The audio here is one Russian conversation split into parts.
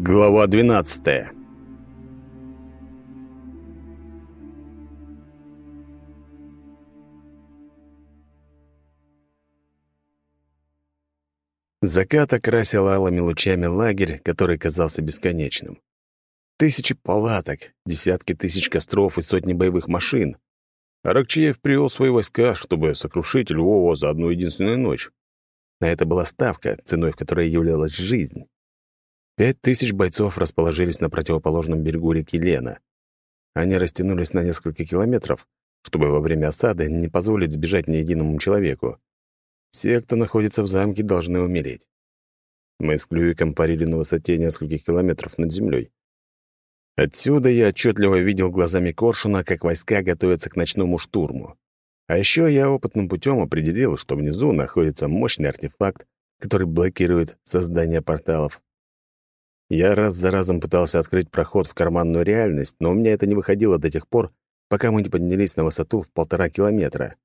Глава 12. Закат окрасил алыми лучами лагерь, который казался бесконечным. Тысячи палаток, десятки тысяч костров и сотни боевых машин. Аракчеев привел свои войска, чтобы сокрушить Львова за одну единственную ночь. На это была ставка, ценой в которой являлась жизнь. Пять тысяч бойцов расположились на противоположном берегу реки Лена. Они растянулись на несколько километров, чтобы во время осады не позволить сбежать ни единому человеку. Все, кто находится в замке, должны умереть. Мы с Клюиком парили на высоте нескольких километров над землей. Отсюда я отчетливо видел глазами Коршуна, как войска готовятся к ночному штурму. А еще я опытным путем определил, что внизу находится мощный артефакт, который блокирует создание порталов. Я раз за разом пытался открыть проход в карманную реальность, но у меня это не выходило до тех пор, пока мы не поднялись на высоту в полтора километра.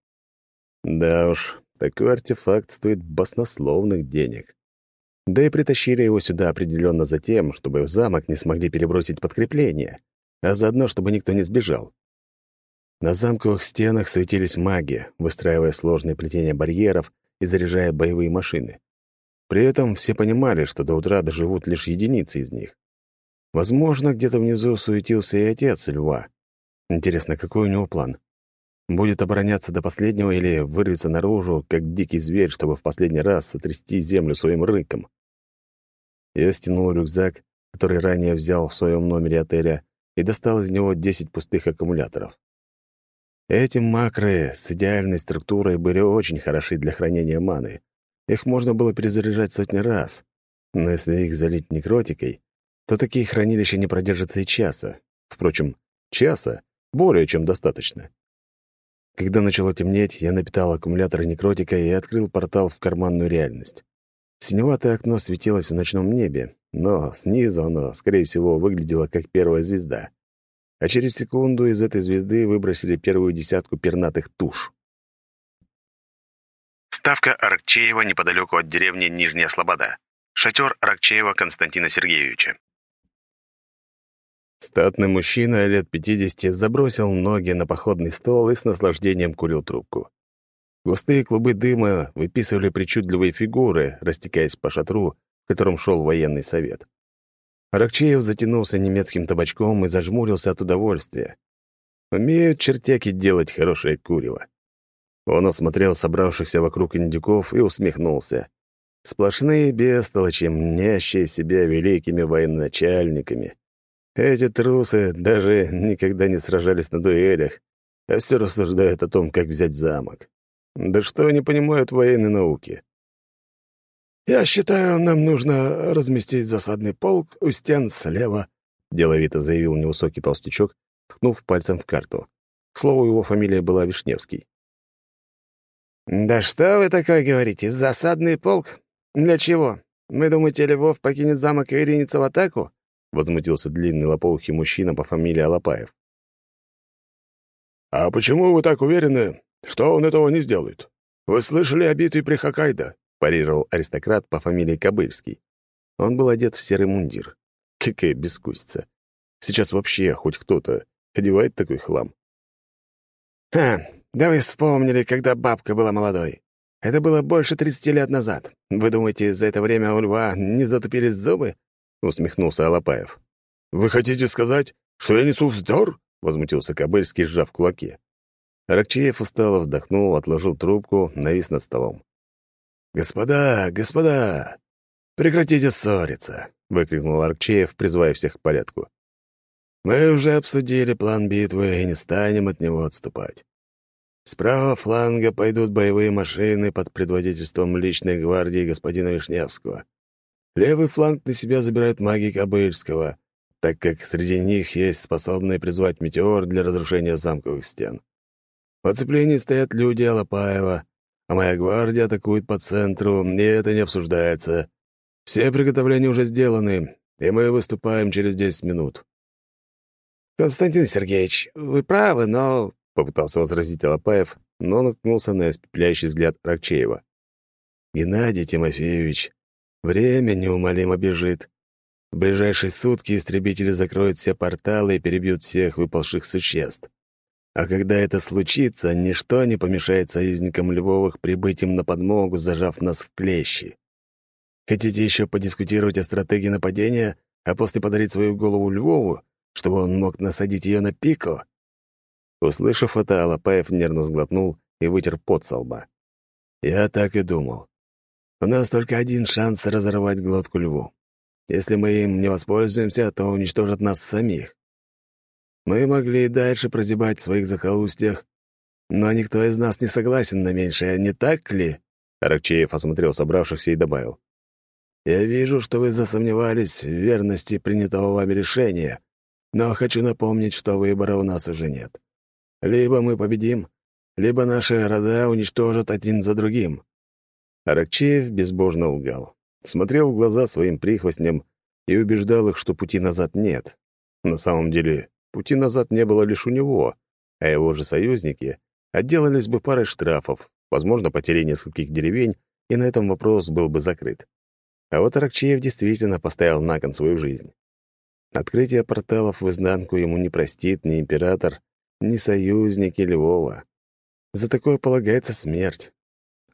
Да уж, такой артефакт стоит баснословных денег. Да и притащили его сюда определенно за тем, чтобы в замок не смогли перебросить подкрепление, а заодно, чтобы никто не сбежал. На замковых стенах светились маги, выстраивая сложные плетения барьеров и заряжая боевые машины. При этом все понимали, что до утра доживут лишь единицы из них. Возможно, где-то внизу суетился и отец льва. Интересно, какой у него план? Будет обороняться до последнего или вырвется наружу, как дикий зверь, чтобы в последний раз сотрясти землю своим рыком? Я стянул рюкзак, который ранее взял в своем номере отеля, и достал из него 10 пустых аккумуляторов. Эти макры с идеальной структурой были очень хороши для хранения маны, их можно было перезаряжать сотни раз. Но если их залить некротикой, то такие хранилища не продержатся и часа. Впрочем, часа более чем достаточно. Когда начало темнеть, я напитал аккумулятор некротикой и открыл портал в карманную реальность. Синеватое окно светилось в ночном небе, но снизу оно, скорее всего, выглядело как первая звезда. А через секунду из этой звезды выбросили первую десятку пернатых туш. Ставка Аракчеева неподалеку от деревни Нижняя Слобода. Шатер Аракчеева Константина Сергеевича. Статный мужчина лет пятидесяти забросил ноги на походный стол и с наслаждением курил трубку. Густые клубы дыма выписывали причудливые фигуры, растекаясь по шатру, в котором шел военный совет. Аракчеев затянулся немецким табачком и зажмурился от удовольствия. Умеют чертяки делать хорошее курево. Он осмотрел собравшихся вокруг индюков и усмехнулся. Сплошные бестолочи, мнящие себя великими военачальниками. Эти трусы даже никогда не сражались на дуэлях, а все рассуждают о том, как взять замок. Да что они понимают в военной науке? «Я считаю, нам нужно разместить засадный полк у стен слева», — деловито заявил невысокий толстячок, ткнув пальцем в карту. К слову, его фамилия была Вишневский. «Да что вы такое говорите? Засадный полк? Для чего? Вы думаете, Львов покинет замок и ринется в атаку?» — возмутился длинный лопоухий мужчина по фамилии Алапаев. «А почему вы так уверены, что он этого не сделает? Вы слышали о битве при Хоккайдо?» — парировал аристократ по фамилии Кобыльский. Он был одет в серый мундир. Какая бескусица. Сейчас вообще хоть кто-то одевает такой хлам. «Ха, да вы вспомнили, когда бабка была молодой. Это было больше 30 лет назад. Вы думаете, за это время у льва не затупились зубы?» — усмехнулся Алапаев. «Вы хотите сказать, что я несу вздор?» — возмутился Кобыльский, сжав кулаки. Аракчеев устало вздохнул, отложил трубку, навис над столом. «Господа, господа, прекратите ссориться!» — выкрикнул Аракчеев, призывая всех к порядку. «Мы уже обсудили план битвы и не станем от него отступать. С правого фланга пойдут боевые машины под предводительством личной гвардии господина Вишневского. Левый фланг на себя забирают маги Кобыльского, так как среди них есть способные призвать метеор для разрушения замковых стен. В оцеплении стоят люди Алапаева, а моя гвардия атакует по центру, и это не обсуждается. Все приготовления уже сделаны, и мы выступаем через 10 минут. «Константин Сергеевич, вы правы, но — попытался возразить Алапаев, но наткнулся на испепеляющий взгляд Рокчеева. «Геннадий Тимофеевич, время неумолимо бежит. В ближайшие сутки истребители закроют все порталы и перебьют всех выпалших существ. А когда это случится, ничто не помешает союзникам Львовых прибыть им на подмогу, зажав нас в клещи. Хотите еще подискутировать о стратегии нападения, а после подарить свою голову Львову, чтобы он мог насадить ее на пику?» Услышав это, Алапаев нервно сглотнул и вытер пот со лба. «Я так и думал. У нас только один шанс разорвать глотку льву. Если мы им не воспользуемся, то уничтожат нас самих. Мы могли и дальше прозябать в своих захолустьях, но никто из нас не согласен на меньшее, не так ли?» Аракчеев осмотрел собравшихся и добавил. «Я вижу, что вы засомневались в верности принятого вами решения, но хочу напомнить, что выбора у нас уже нет. Либо мы победим, либо наши рода уничтожат один за другим». Аракчеев безбожно лгал смотрел в глаза своим прихвостням и убеждал их, что пути назад нет. На самом деле, пути назад не было лишь у него, а его же союзники отделались бы парой штрафов, возможно, потерей нескольких деревень, и на этом вопрос был бы закрыт. А вот Аракчеев действительно поставил на кон свою жизнь. Открытие порталов в изнанку ему не простит ни император, ни союзники Львова. За такое полагается смерть.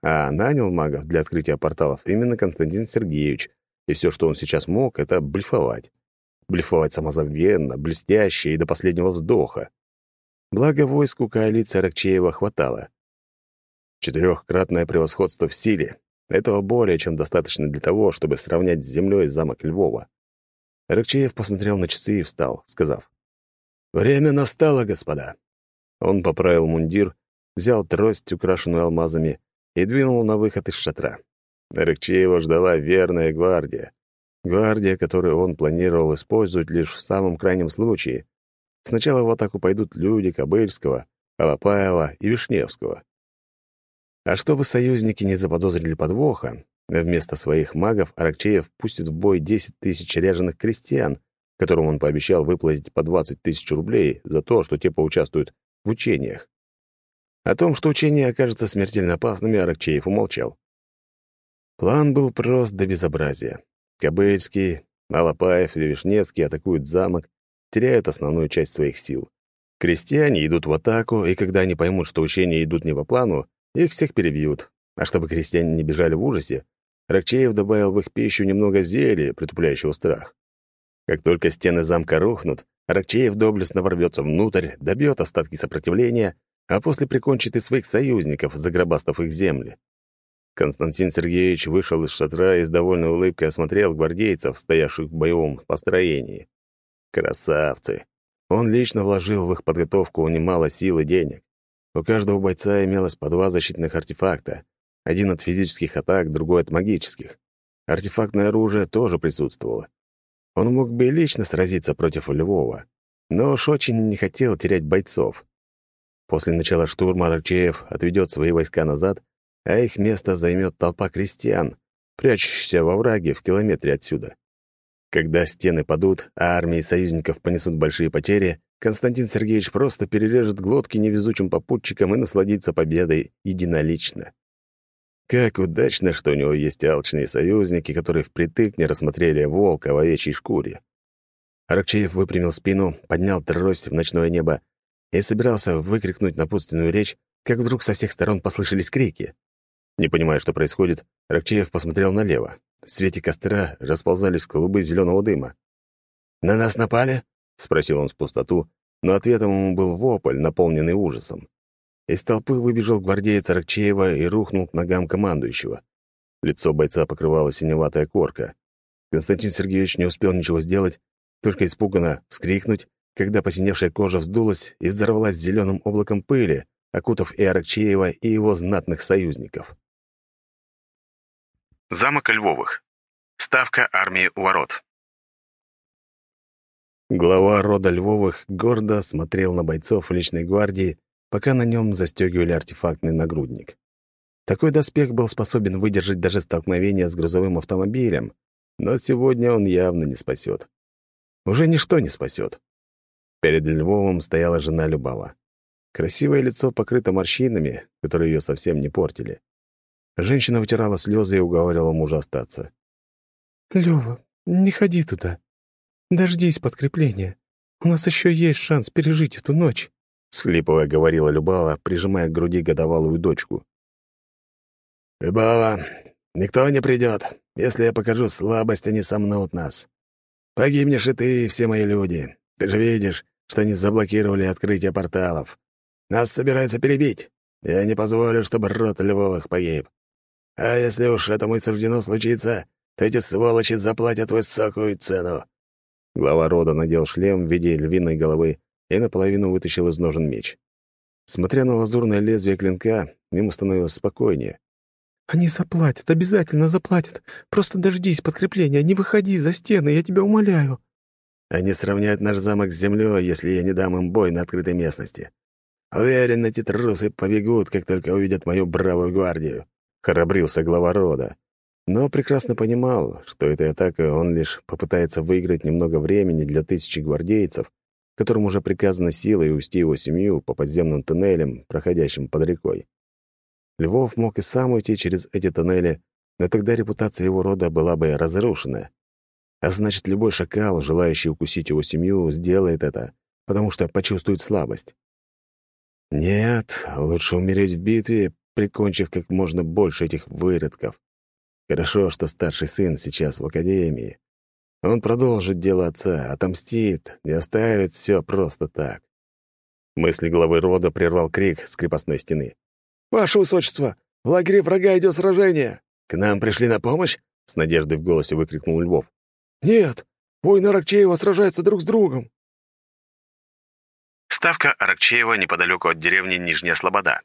А нанял магов для открытия порталов именно Константин Сергеевич, и все, что он сейчас мог, — это блефовать. Блефовать самозабвенно, блестяще и до последнего вздоха. Благо войску коалиции Аракчеева хватало. Четырехкратное превосходство в силе. Этого более чем достаточно для того, чтобы сравнять с землей замок Львова. Аракчеев посмотрел на часы и встал, сказав, «Время настало, господа». Он поправил мундир, взял трость, украшенную алмазами, и двинул на выход из шатра. Рыкчеева ждала верная гвардия. Гвардия, которую он планировал использовать лишь в самом крайнем случае. Сначала в атаку пойдут люди Кобыльского, Алапаева и Вишневского. А чтобы союзники не заподозрили подвоха, вместо своих магов Аракчеев пустит в бой 10 тысяч ряженых крестьян, которым он пообещал выплатить по 20 тысяч рублей за то, что те поучаствуют в учениях. О том, что учения окажутся смертельно опасными, Аракчеев умолчал. План был прост до безобразия. Кобыльский, Алапаев и Вишневский атакуют замок, теряют основную часть своих сил. Крестьяне идут в атаку, и когда они поймут, что учения идут не по плану, их всех перебьют. А чтобы крестьяне не бежали в ужасе, Ракчеев добавил в их пищу немного зелья, притупляющего страх. Как только стены замка рухнут, Ракчеев доблестно ворвется внутрь, добьет остатки сопротивления а после прикончит и своих союзников, загробастав их земли. Константин Сергеевич вышел из шатра и с довольной улыбкой осмотрел гвардейцев, стоявших в боевом построении. Красавцы! Он лично вложил в их подготовку немало сил и денег. У каждого бойца имелось по два защитных артефакта. Один от физических атак, другой от магических. Артефактное оружие тоже присутствовало. Он мог бы и лично сразиться против Львова, но уж очень не хотел терять бойцов. После начала штурма Аракчеев отведет свои войска назад, а их место займет толпа крестьян, прячущихся во враге в километре отсюда. Когда стены падут, а армии союзников понесут большие потери, Константин Сергеевич просто перережет глотки невезучим попутчикам и насладится победой единолично. Как удачно, что у него есть алчные союзники, которые впритык не рассмотрели волка в овечьей шкуре. Аракчеев выпрямил спину, поднял трость в ночное небо и собирался выкрикнуть напутственную речь, как вдруг со всех сторон послышались крики. Не понимая, что происходит, Рокчеев посмотрел налево. В свете костра расползались клубы зеленого дыма. «На нас напали?» — спросил он в пустоту, но ответом ему был вопль, наполненный ужасом. Из толпы выбежал гвардеец Рокчеева и рухнул к ногам командующего. Лицо бойца покрывала синеватая корка. Константин Сергеевич не успел ничего сделать, только испуганно вскрикнуть когда посиневшая кожа вздулась и взорвалась зеленым облаком пыли, окутав и Аракчеева, и его знатных союзников. Замок Львовых. Ставка армии у ворот. Глава рода Львовых гордо смотрел на бойцов личной гвардии, пока на нем застегивали артефактный нагрудник. Такой доспех был способен выдержать даже столкновение с грузовым автомобилем, но сегодня он явно не спасет. Уже ничто не спасет. Перед Львовым стояла жена Любава. Красивое лицо покрыто морщинами, которые ее совсем не портили. Женщина вытирала слезы и уговаривала мужа остаться. «Лёва, не ходи туда. Дождись подкрепления. У нас еще есть шанс пережить эту ночь», — схлипывая говорила Любава, прижимая к груди годовалую дочку. «Любава, никто не придет. Если я покажу слабость, они сомнут нас. Погибнешь и ты, и все мои люди. Ты же видишь, что они заблокировали открытие порталов. Нас собираются перебить. Я не позволю, чтобы род Львовых погиб. А если уж этому и суждено случиться, то эти сволочи заплатят высокую цену». Глава рода надел шлем в виде львиной головы и наполовину вытащил из ножен меч. Смотря на лазурное лезвие клинка, ему становилось спокойнее. «Они заплатят, обязательно заплатят. Просто дождись подкрепления, не выходи за стены, я тебя умоляю». «Они сравняют наш замок с землей, если я не дам им бой на открытой местности. Уверен, эти трусы побегут, как только увидят мою бравую гвардию», — храбрился глава рода. Но прекрасно понимал, что этой атакой он лишь попытается выиграть немного времени для тысячи гвардейцев, которым уже приказано силой увести его семью по подземным туннелям, проходящим под рекой. Львов мог и сам уйти через эти тоннели, но тогда репутация его рода была бы разрушена. А значит, любой шакал, желающий укусить его семью, сделает это, потому что почувствует слабость. Нет, лучше умереть в битве, прикончив как можно больше этих выродков. Хорошо, что старший сын сейчас в академии. Он продолжит дело отца, отомстит и оставит все просто так. Мысли главы рода прервал крик с крепостной стены. «Ваше высочество, в лагере врага идет сражение! К нам пришли на помощь?» — с надеждой в голосе выкрикнул Львов. «Нет, воины Аракчеева сражаются друг с другом!» Ставка Аракчеева неподалеку от деревни Нижняя Слобода.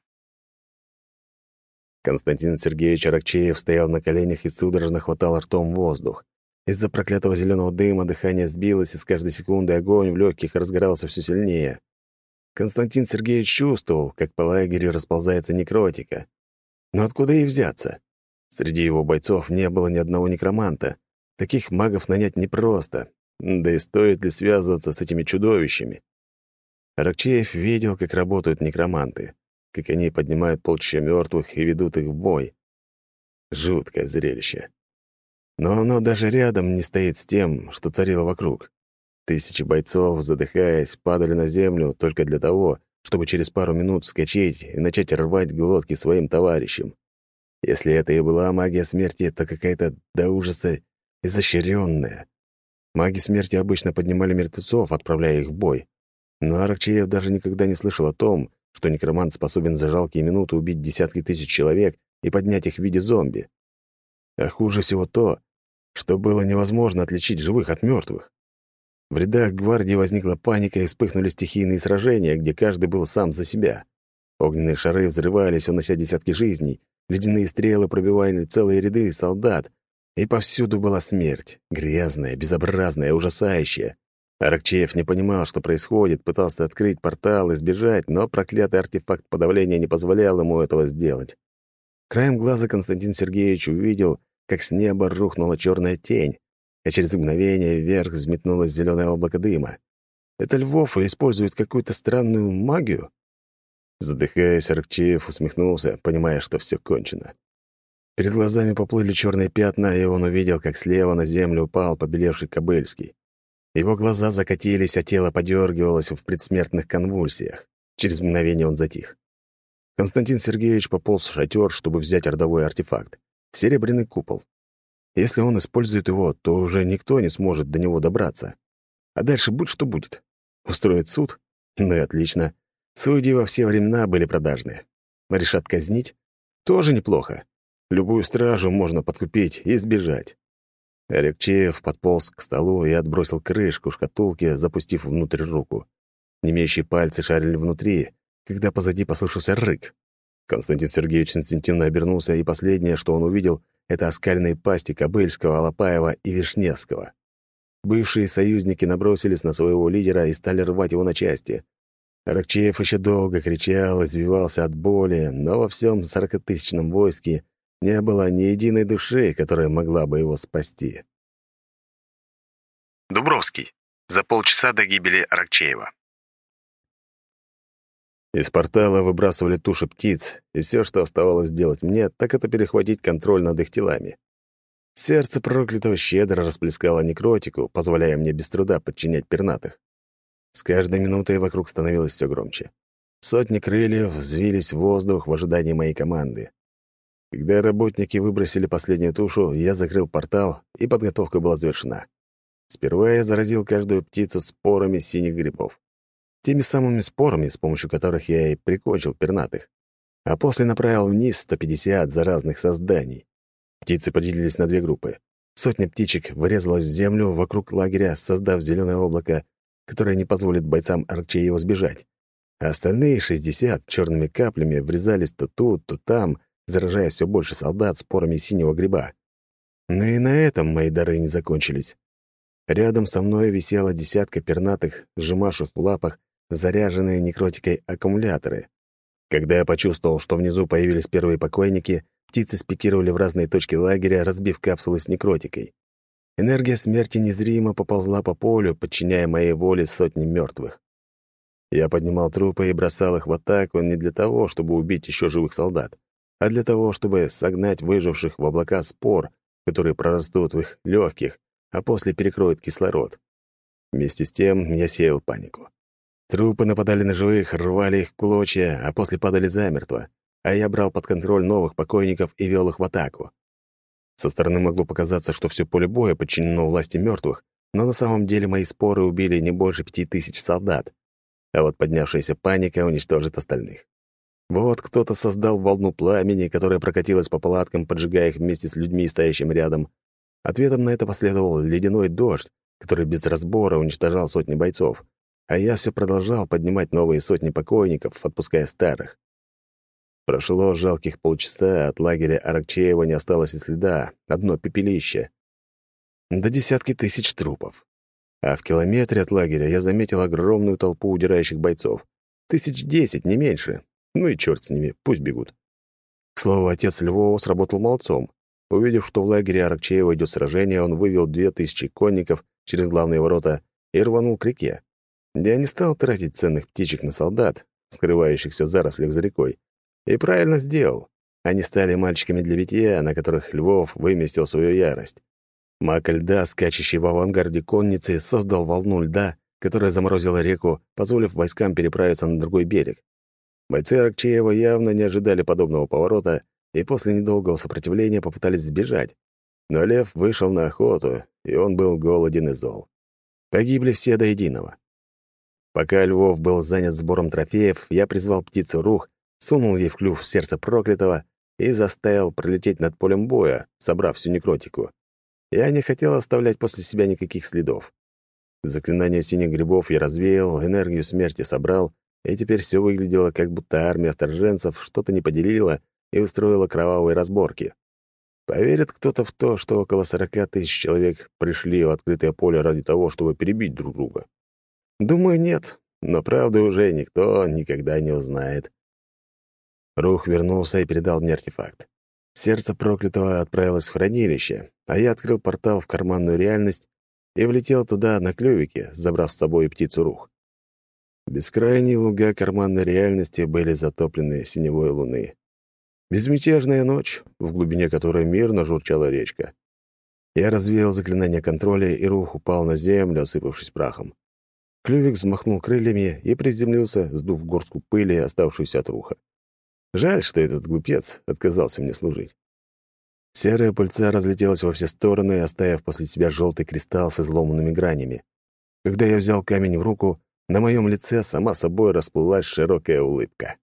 Константин Сергеевич Аракчеев стоял на коленях и судорожно хватал ртом воздух. Из-за проклятого зеленого дыма дыхание сбилось, и с каждой секундой огонь в легких разгорался все сильнее. Константин Сергеевич чувствовал, как по лагерю расползается некротика. Но откуда ей взяться? Среди его бойцов не было ни одного некроманта. Таких магов нанять непросто. Да и стоит ли связываться с этими чудовищами? Аракчеев видел, как работают некроманты, как они поднимают полчища мертвых и ведут их в бой. Жуткое зрелище. Но оно даже рядом не стоит с тем, что царило вокруг. Тысячи бойцов, задыхаясь, падали на землю только для того, чтобы через пару минут вскочить и начать рвать глотки своим товарищам. Если это и была магия смерти, то какая-то до ужаса изощренная. Маги смерти обычно поднимали мертвецов, отправляя их в бой. Но Аракчеев даже никогда не слышал о том, что некромант способен за жалкие минуты убить десятки тысяч человек и поднять их в виде зомби. А хуже всего то, что было невозможно отличить живых от мертвых. В рядах гвардии возникла паника и вспыхнули стихийные сражения, где каждый был сам за себя. Огненные шары взрывались, унося десятки жизней, ледяные стрелы пробивали целые ряды солдат, и повсюду была смерть, грязная, безобразная, ужасающая. Аракчеев не понимал, что происходит, пытался открыть портал и сбежать, но проклятый артефакт подавления не позволял ему этого сделать. Краем глаза Константин Сергеевич увидел, как с неба рухнула черная тень, а через мгновение вверх взметнулось зеленое облако дыма. Это Львов использует какую-то странную магию? Задыхаясь, Аркчеев усмехнулся, понимая, что все кончено. Перед глазами поплыли черные пятна, и он увидел, как слева на землю упал побелевший Кобыльский. Его глаза закатились, а тело подергивалось в предсмертных конвульсиях. Через мгновение он затих. Константин Сергеевич пополз в шатер, чтобы взять родовой артефакт — серебряный купол. Если он использует его, то уже никто не сможет до него добраться. А дальше будь что будет. Устроит суд? Ну и отлично. Судьи во все времена были продажные. Решат казнить? Тоже неплохо. Любую стражу можно подкупить и сбежать. Алексеев подполз к столу и отбросил крышку шкатулки, запустив внутрь руку. Немеющие пальцы шарили внутри, когда позади послышался рык. Константин Сергеевич инстинктивно обернулся, и последнее, что он увидел, это оскальные пасти Кобыльского, Алапаева и Вишневского. Бывшие союзники набросились на своего лидера и стали рвать его на части. Рокчеев еще долго кричал, извивался от боли, но во всем сорокатысячном войске не было ни единой души, которая могла бы его спасти. Дубровский. За полчаса до гибели Аракчеева. Из портала выбрасывали туши птиц, и все, что оставалось делать мне, так это перехватить контроль над их телами. Сердце проклятого щедро расплескало некротику, позволяя мне без труда подчинять пернатых. С каждой минутой вокруг становилось все громче. Сотни крыльев взвились в воздух в ожидании моей команды. Когда работники выбросили последнюю тушу, я закрыл портал, и подготовка была завершена. Сперва я заразил каждую птицу спорами синих грибов. Теми самыми спорами, с помощью которых я и прикончил пернатых. А после направил вниз 150 заразных созданий. Птицы поделились на две группы. Сотня птичек врезалась в землю вокруг лагеря, создав зеленое облако, которое не позволит бойцам Арчеева сбежать. А остальные 60 черными каплями врезались то тут, то там, заражая все больше солдат спорами синего гриба. Но и на этом мои дары не закончились. Рядом со мной висела десятка пернатых, сжимавших в лапах заряженные некротикой аккумуляторы. Когда я почувствовал, что внизу появились первые покойники, птицы спикировали в разные точки лагеря, разбив капсулы с некротикой. Энергия смерти незримо поползла по полю, подчиняя моей воле сотни мертвых. Я поднимал трупы и бросал их в атаку не для того, чтобы убить еще живых солдат, а для того, чтобы согнать выживших в облака спор, которые прорастут в их легких, а после перекроют кислород. Вместе с тем я сеял панику. Трупы нападали на живых, рвали их клочья, а после падали замертво, а я брал под контроль новых покойников и вел их в атаку. Со стороны могло показаться, что все поле боя подчинено власти мертвых, но на самом деле мои споры убили не больше пяти тысяч солдат, а вот поднявшаяся паника уничтожит остальных. Вот кто-то создал волну пламени, которая прокатилась по палаткам, поджигая их вместе с людьми, стоящими рядом. Ответом на это последовал ледяной дождь, который без разбора уничтожал сотни бойцов. А я все продолжал поднимать новые сотни покойников, отпуская старых. Прошло жалких полчаса, от лагеря Аракчеева не осталось и следа, одно пепелище. До десятки тысяч трупов. А в километре от лагеря я заметил огромную толпу удирающих бойцов. Тысяч десять, не меньше. Ну и черт с ними, пусть бегут. К слову, отец Львова сработал молодцом. Увидев, что в лагере Аракчеева идет сражение, он вывел две тысячи конников через главные ворота и рванул к реке. Я не стал тратить ценных птичек на солдат, скрывающихся в зарослях за рекой. И правильно сделал. Они стали мальчиками для битья, на которых Львов выместил свою ярость. Маг льда, скачущий в авангарде конницы, создал волну льда, которая заморозила реку, позволив войскам переправиться на другой берег. Бойцы Аракчеева явно не ожидали подобного поворота и после недолгого сопротивления попытались сбежать. Но лев вышел на охоту, и он был голоден и зол. Погибли все до единого. Пока Львов был занят сбором трофеев, я призвал птицу Рух, сунул ей в клюв сердце проклятого и заставил пролететь над полем боя, собрав всю некротику. Я не хотел оставлять после себя никаких следов. Заклинание синих грибов я развеял, энергию смерти собрал, и теперь все выглядело, как будто армия вторженцев что-то не поделила и устроила кровавые разборки. Поверит кто-то в то, что около сорока тысяч человек пришли в открытое поле ради того, чтобы перебить друг друга? Думаю, нет, но правду уже никто никогда не узнает. Рух вернулся и передал мне артефакт. Сердце проклятого отправилось в хранилище, а я открыл портал в карманную реальность и влетел туда на клювике, забрав с собой птицу Рух. Бескрайние луга карманной реальности были затоплены синевой луны. Безмятежная ночь, в глубине которой мирно журчала речка. Я развеял заклинание контроля, и рух упал на землю, осыпавшись прахом. Клювик взмахнул крыльями и приземлился, сдув горстку пыли, оставшуюся от руха. Жаль, что этот глупец отказался мне служить. Серая пыльца разлетелась во все стороны, оставив после себя желтый кристалл с изломанными гранями. Когда я взял камень в руку, на моем лице сама собой расплылась широкая улыбка.